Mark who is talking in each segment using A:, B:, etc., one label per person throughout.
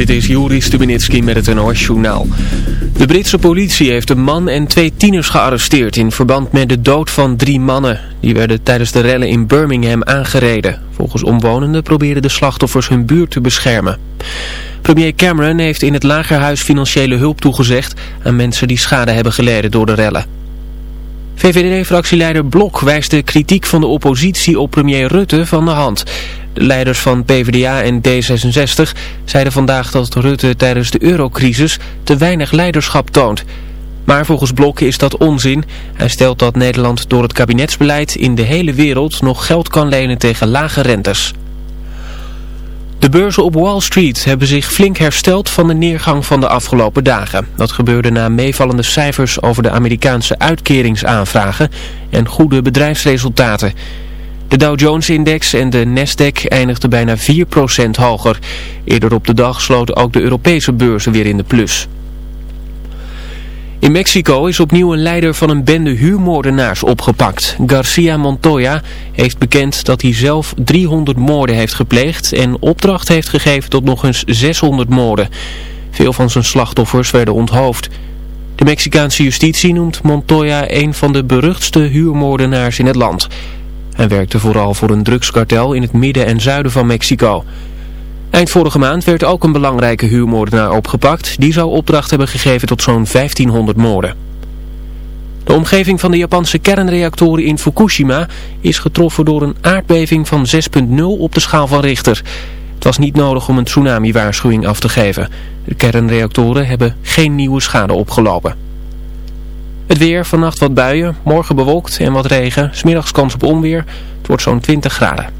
A: Dit is Juri Stubenitski met het NOS-journaal. De Britse politie heeft een man en twee tieners gearresteerd in verband met de dood van drie mannen. Die werden tijdens de rellen in Birmingham aangereden. Volgens omwonenden probeerden de slachtoffers hun buurt te beschermen. Premier Cameron heeft in het Lagerhuis financiële hulp toegezegd aan mensen die schade hebben geleden door de rellen. VVD-fractieleider Blok wijst de kritiek van de oppositie op premier Rutte van de hand. De leiders van PvdA en D66 zeiden vandaag dat Rutte tijdens de eurocrisis te weinig leiderschap toont. Maar volgens Blok is dat onzin. Hij stelt dat Nederland door het kabinetsbeleid in de hele wereld nog geld kan lenen tegen lage rentes. De beurzen op Wall Street hebben zich flink hersteld van de neergang van de afgelopen dagen. Dat gebeurde na meevallende cijfers over de Amerikaanse uitkeringsaanvragen en goede bedrijfsresultaten. De Dow Jones-index en de Nasdaq eindigden bijna 4% hoger. Eerder op de dag sloten ook de Europese beurzen weer in de plus. In Mexico is opnieuw een leider van een bende huurmoordenaars opgepakt. Garcia Montoya heeft bekend dat hij zelf 300 moorden heeft gepleegd en opdracht heeft gegeven tot nog eens 600 moorden. Veel van zijn slachtoffers werden onthoofd. De Mexicaanse justitie noemt Montoya een van de beruchtste huurmoordenaars in het land. Hij werkte vooral voor een drugskartel in het midden en zuiden van Mexico. Eind vorige maand werd ook een belangrijke huurmoordenaar opgepakt. Die zou opdracht hebben gegeven tot zo'n 1500 moorden. De omgeving van de Japanse kernreactoren in Fukushima is getroffen door een aardbeving van 6.0 op de schaal van Richter. Het was niet nodig om een tsunami-waarschuwing af te geven. De kernreactoren hebben geen nieuwe schade opgelopen. Het weer, vannacht wat buien, morgen bewolkt en wat regen, smiddags kans op onweer. Het wordt zo'n 20 graden.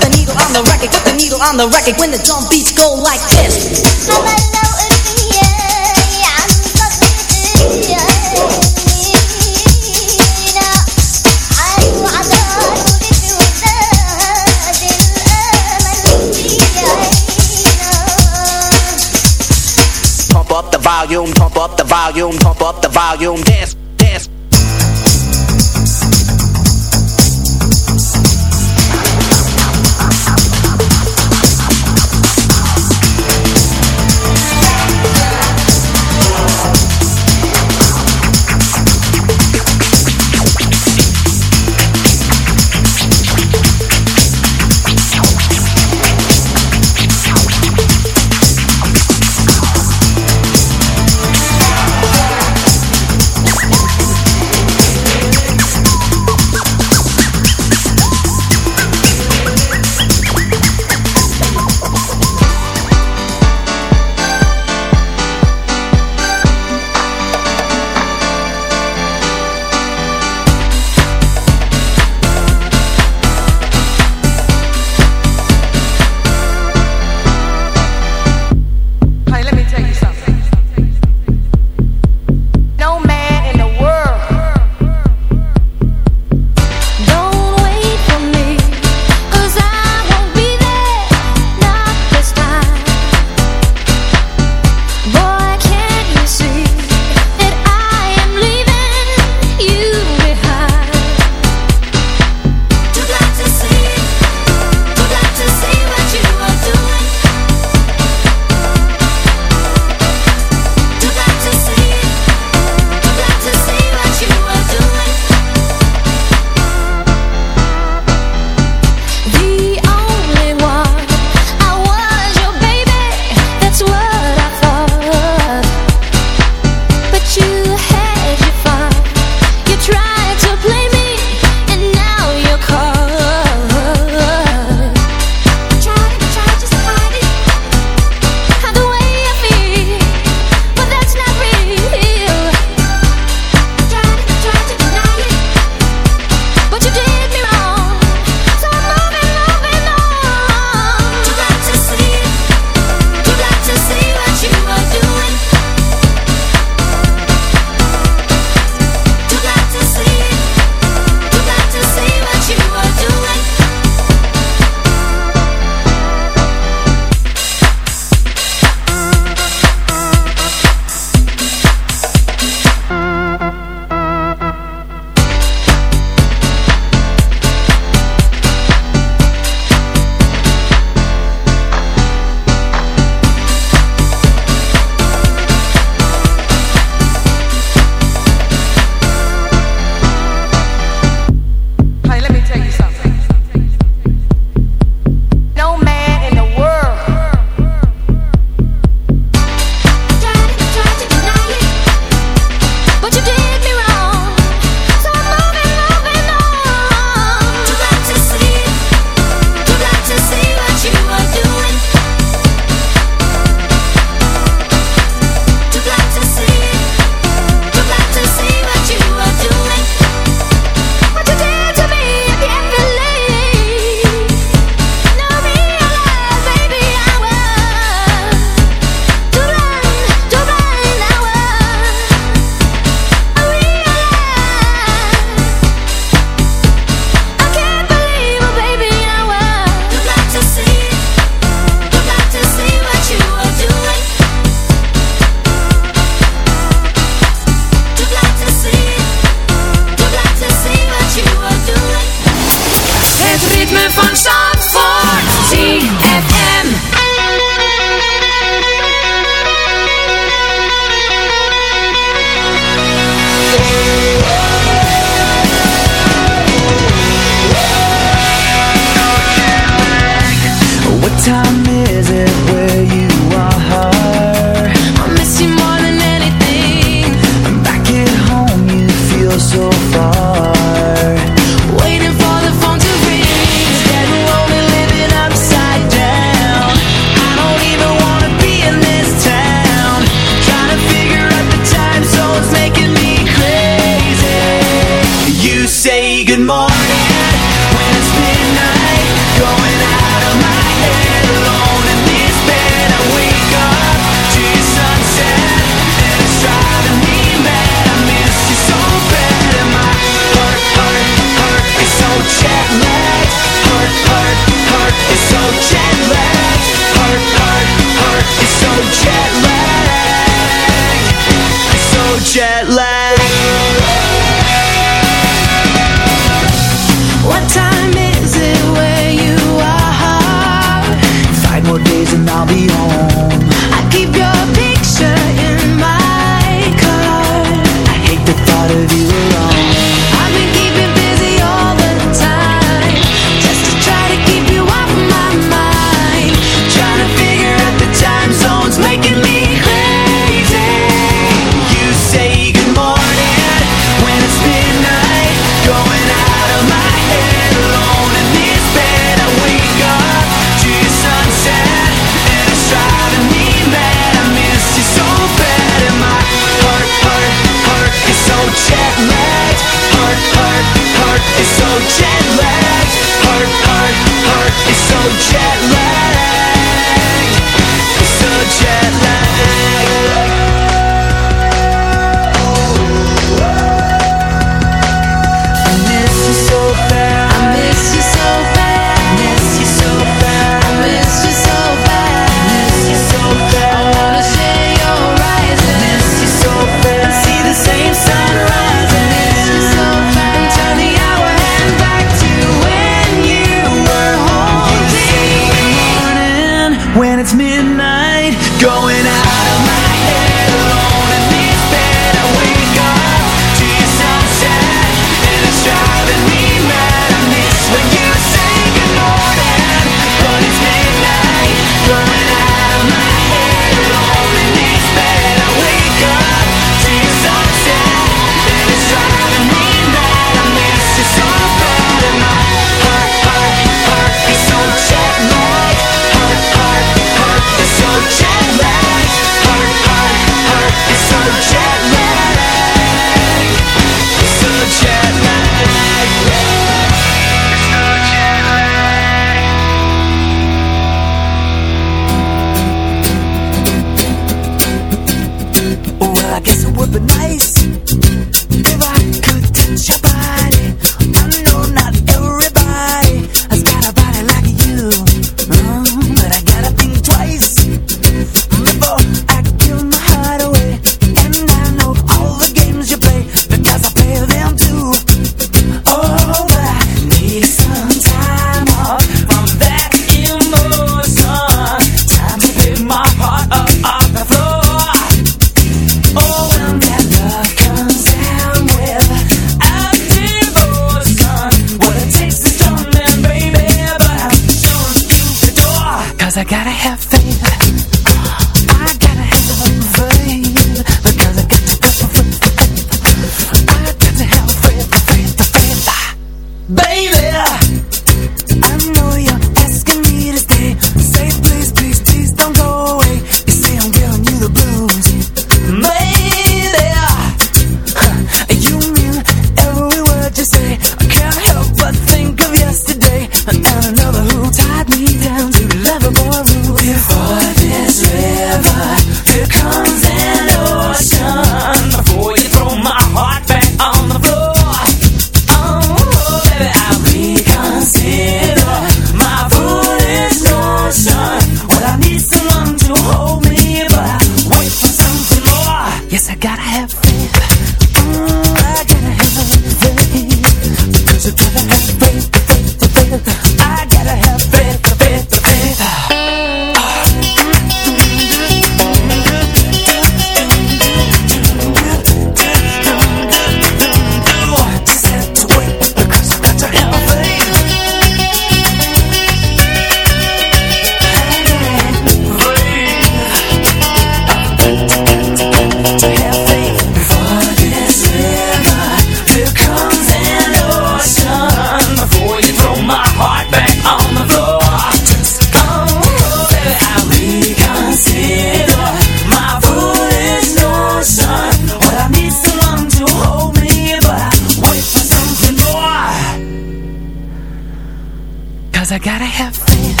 B: gotta have faith.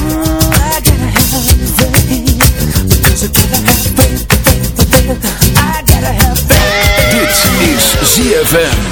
B: Ooh, I gotta have faith. Because I gotta have faith, faith, faith. I gotta have faith.
C: This is ZFM.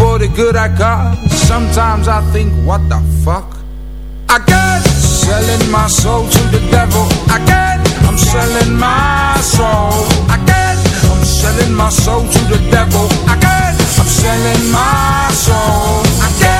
D: for the good I got, sometimes I think, what the fuck? I got selling my soul to the devil. I got, I'm selling my soul. I got, I'm selling my soul to the devil. I got, I'm selling my soul. I got,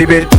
E: Debate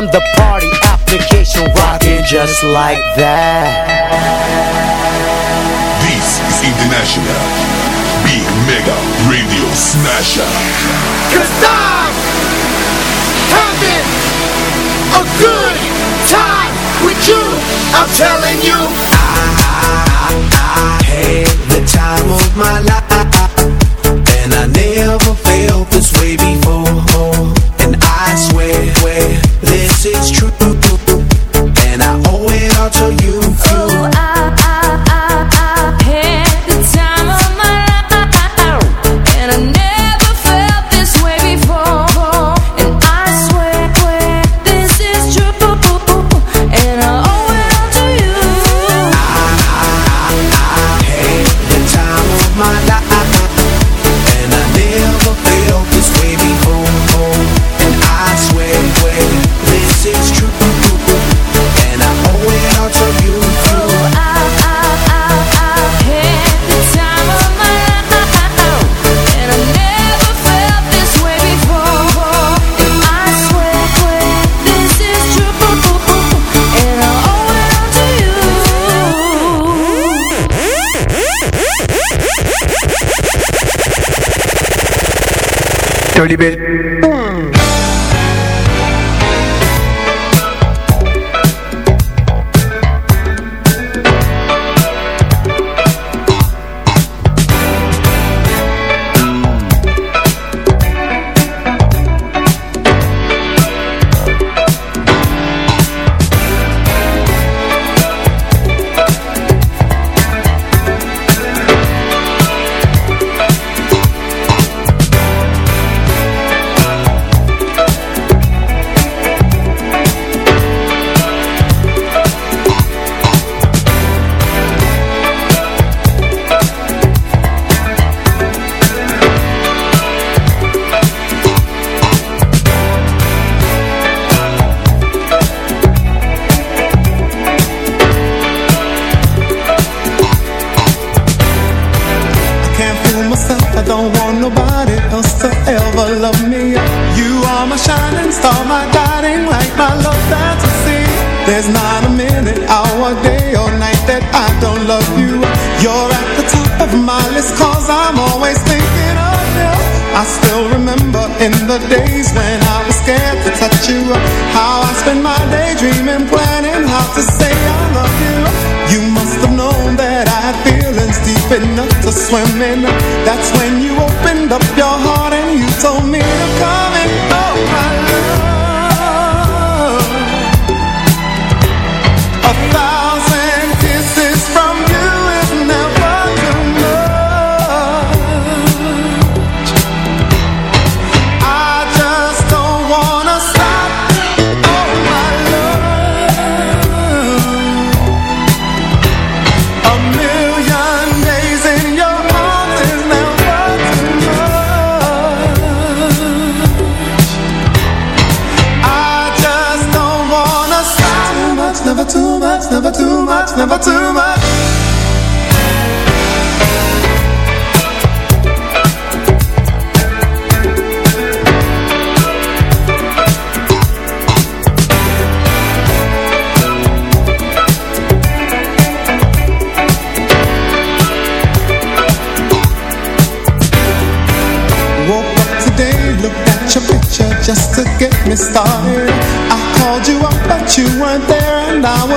E: I'm
F: the
G: party application rocking just like that.
H: This is International Big Mega Radio Smasher.
E: Cause I'm having a good time with you. I'm telling you.
F: I, I, I
C: had the time of my life. And I never felt this way before. And I swear, swear it's true.
I: Şöyle That's when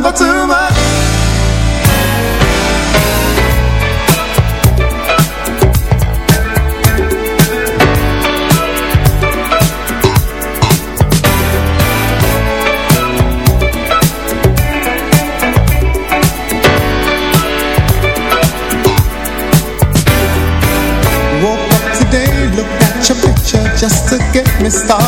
I: never too much. Just to get me started.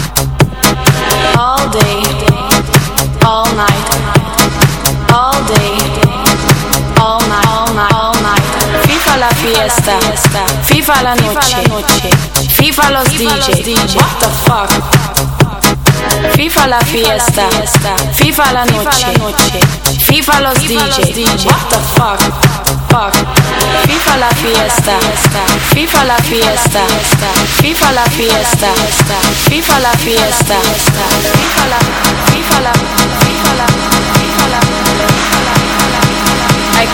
J: Fiesta, FIFA la noche, FIFA los DJs. What the fuck? FIFA la fiesta, FIFA la noche, FIFA los DJs. What the fuck? Fuck. FIFA la fiesta, FIFA la fiesta, FIFA la fiesta, FIFA la fiesta, FIFA la, FIFA la, FIFA la,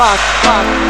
J: What the